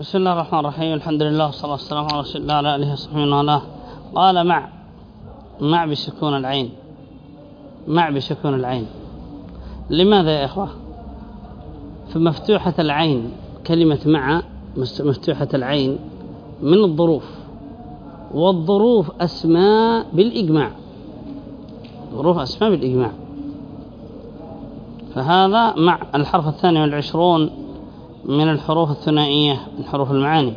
بسم الله الرحمن الرحيم. الحمد لله والصلاة والسلام على رسول الله على آله وصحبه وعلاه قال مع مع بسكون العين. مع بسكون العين. لماذا يا إخوة؟ فمفتوحة العين كلمة مع مفتوحة العين من الظروف. والظروف أسماء بالإجماع. ظروف أسماء بالإجماع. فهذا مع الحرف الثاني والعشرون من الحروف الثنائية من حروف المعاني.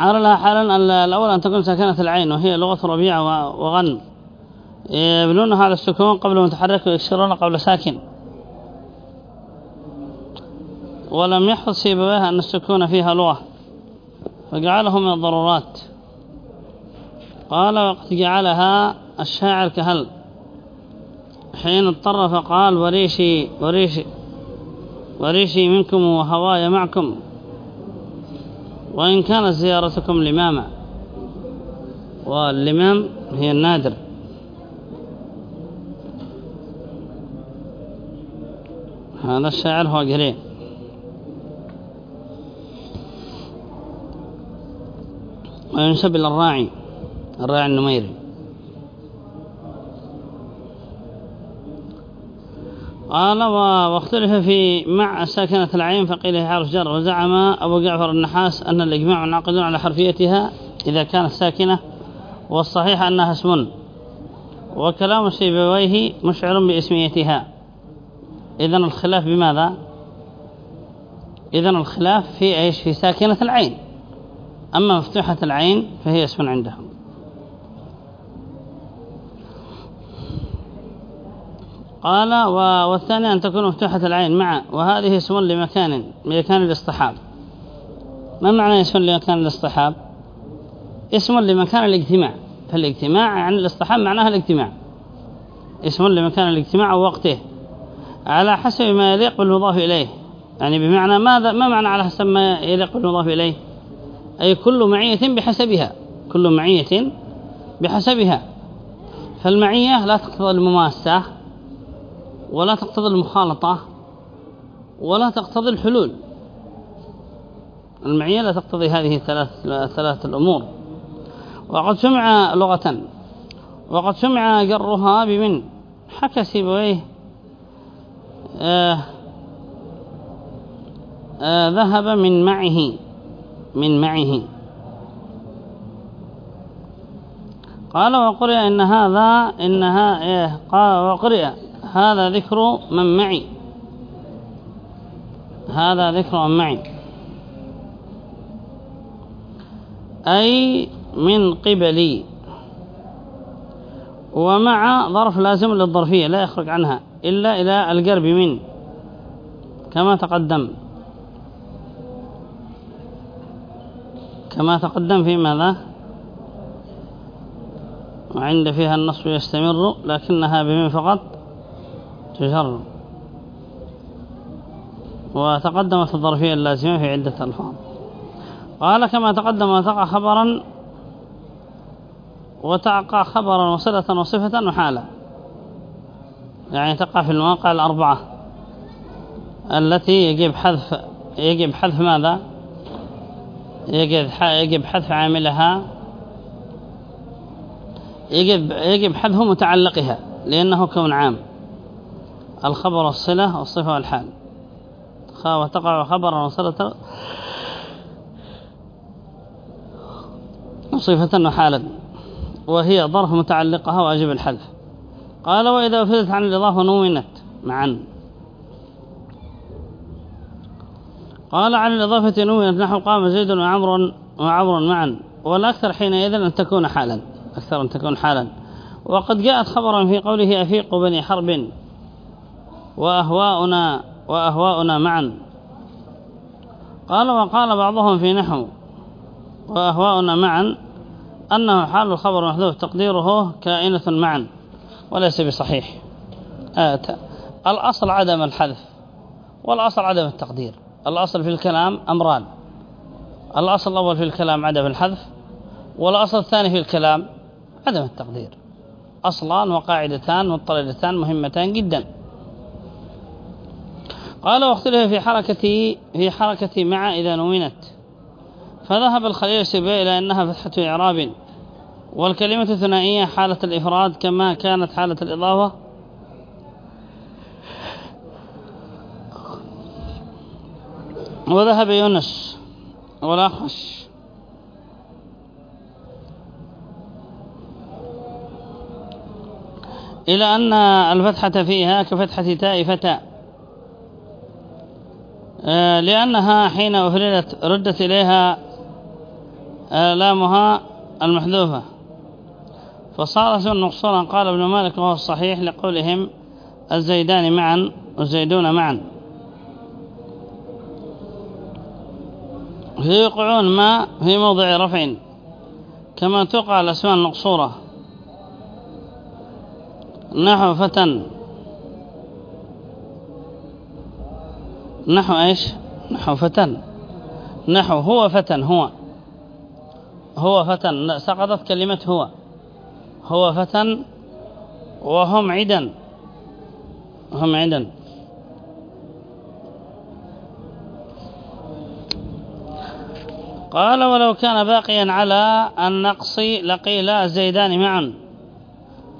على لها حالا الأول أن تكون ساكنة العين وهي لغة ربيع وغن. يبنون هذا السكون قبل متحرك ويكسرون قبل ساكن. ولم يحفظ سيبويها أن السكون فيها لغة. فجعله من الضرورات. قال وقد جعلها الشاعر كهل حين اضطر فقال وريشي وريشي وريشي منكم وهواي معكم. وإن كانت زيارتكم لماما. واللمام هي النادر. هذا الشاعر هو قريب. وينسب إلى الراعي الراعي النميري. قال واختلف في مع ساكنة العين فقيل حرف جر وزعم أبو جعفر النحاس أن الإجماع منعقد على حرفيتها إذا كانت ساكنة والصحيح أنها اسم. وكلام سيبويه مشعر باسميتها. إذن الخلاف بماذا؟ إذن الخلاف في إيش؟ في ساكنة العين. أما مفتوحة العين فهي اسم عندهم. قال والثاني أن تكون مفتوحة العين مع وهذه اسم لمكان مكان الاصطحاب. ما معنى اسم لمكان الاصطحاب؟ اسم لمكان الاجتماع. فالاجتماع يعني الاصطحاب معناها الاجتماع. اسم لمكان الاجتماع ووقته على حسب ما يليق بالمضاف إليه. يعني بمعنى ماذا؟ ما معنى على حسب ما يليق بالمضاف إليه؟ أي كل معية بحسبها. كل معية بحسبها. فالمعية لا تقتضي المماسة. ولا تقتضي المخالطة ولا تقتضي الحلول. المعية لا تقتضي هذه الثلاث ثلاث الأمور. وقد سمع لغة وقد سمع جرها بمن حكى سيبويه آه آه ذهب من معه من معه. قال وقرئ إن هذا إنها إيه قال وقرئ هذا ذكر من معي. هذا ذكر من معي. أي من قبلي. ومع ظرف لازم للظرفية لا يخرج عنها إلا إلى القرب من كما تقدم. كما تقدم في ماذا؟ وعند فيها النصب يستمر لكنها بمن فقط. تجر وتقدمت الظرفية اللازمة في عدة ألفاظ. قال كما تقدم وتقع خبرا وتقع خبرا وصلة وصفة وحالة. يعني تقع في المواقع الأربعة التي يجب حذف يجب حذف ماذا؟ يجب يجب حذف عاملها. يجب يجب حذف متعلقها لأنه كون عام. الخبر الصلة والصفة والحال. وتقع خبرا وصلة. صفة وحالا. وهي ظرف متعلقها واجب الحذف. قال وإذا أفدت عن الإضافة نونت معا. قال عن الإضافة نونت نحو قام زيد وعمر وعمر معا. والأكثر حينئذ أن تكون حالا. أكثر أن تكون حالا. وقد جاءت خبرا في قوله أفيق بني حرب. وأهواؤنا وأهواؤنا معا. قال وقال بعضهم في نحو وأهواؤنا معا أنه حال الخبر محذوف تقديره كائنة معا وليس بصحيح. آه الأصل عدم الحذف والأصل عدم التقدير. الأصل في الكلام أمران. الأصل الأول في الكلام عدم الحذف والأصل الثاني في الكلام عدم التقدير. أصلان وقاعدتان مضطردتان مهمتان جدا. قال واختلف في حركة في حركة مع إذا نونت فذهب الخليل السبيعي إلى أنها فتحة إعراب. والكلمة ثنائية حالة الإفراد كما كانت حالة الإضافة. وذهب يونس. والأخش إلى أن الفتحة فيها كفتحة تاء فتاء لأنها حين أفردت ردت إليها آه، لامها المحذوفة. فصار اسم مقصورا قال ابن مالك وهو الصحيح لقولهم الزيدان معا والزيدون معا. فيوقعون ما في موضع رفع كما توقع الأسماء المقصورة نحو فتن. نحو إيش؟ نحو فتن. نحو هو فتن هو. هو فتن. سقطت كلمة هو. هو فتن وهم عدا هم عدا قال ولو كان باقيا على النقص لقيل الزيدان معا.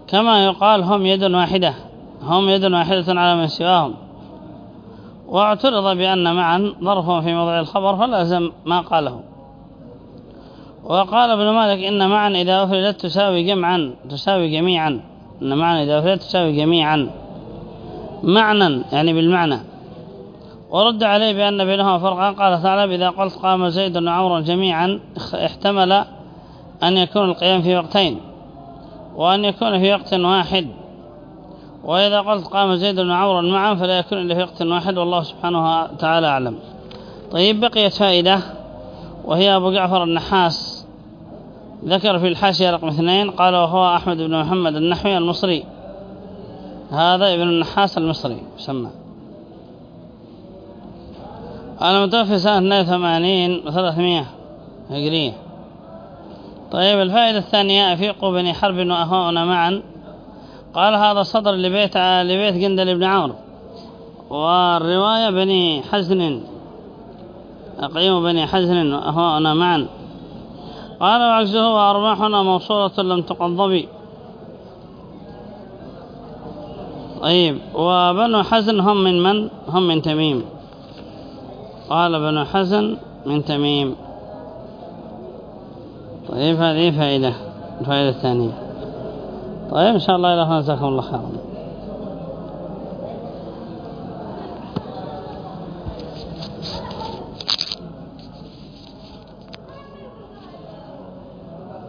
كما يقال هم يد واحدة. هم يد واحدة على من سواهم. واعترض بأن معا ظرف في موضع الخبر فلازم ما قاله. وقال ابن مالك إن معا إذا أفردت تساوي جمعا تساوي جميعا. إن معا إذا أفردت تساوي جميعا. معنى يعني بالمعنى. ورد عليه بأن بينهما فرقا قال تعالى إذا قلت قام زيد وعمر جميعا احتمل أن يكون القيام في وقتين وأن يكون في وقت واحد. وإذا قلت قام زيد وعمر معا فلا يكون إلا في وقت واحد والله سبحانه وتعالى أعلم. طيب بقيت فائدة وهي أبو جعفر النحاس. ذكر في الحاشية رقم اثنين قال وهو أحمد بن محمد النحوي المصري. هذا ابن النحاس المصري سمى المتوفي سنة 82 و300 هجرية. طيب الفائدة الثانية أفيقوا بني حرب وأهواؤنا معا. قال هذا صدر لبيت لبيت جندل بن عمرو. والرواية بني حزن. أقيم بني حزن وأهواؤنا معا. قال وعجزه وأرباحنا موصولة لم تقضبي طيب وبنو حزن هم من من؟ هم من تميم. قال بنو حزن من تميم. طيب هذه فائدة الفائدة الثانية. طيب إن شاء الله إلى هنا جزاكم الله خيرا.